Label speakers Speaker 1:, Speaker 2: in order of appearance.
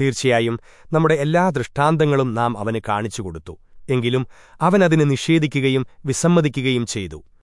Speaker 1: തീർച്ചയായും നമ്മുടെ എല്ലാ ദൃഷ്ടാന്തങ്ങളും നാം അവന് കാണിച്ചു കൊടുത്തു. എങ്കിലും അവനതിന് നിഷേധിക്കുകയും വിസമ്മതിക്കുകയും ചെയ്തു.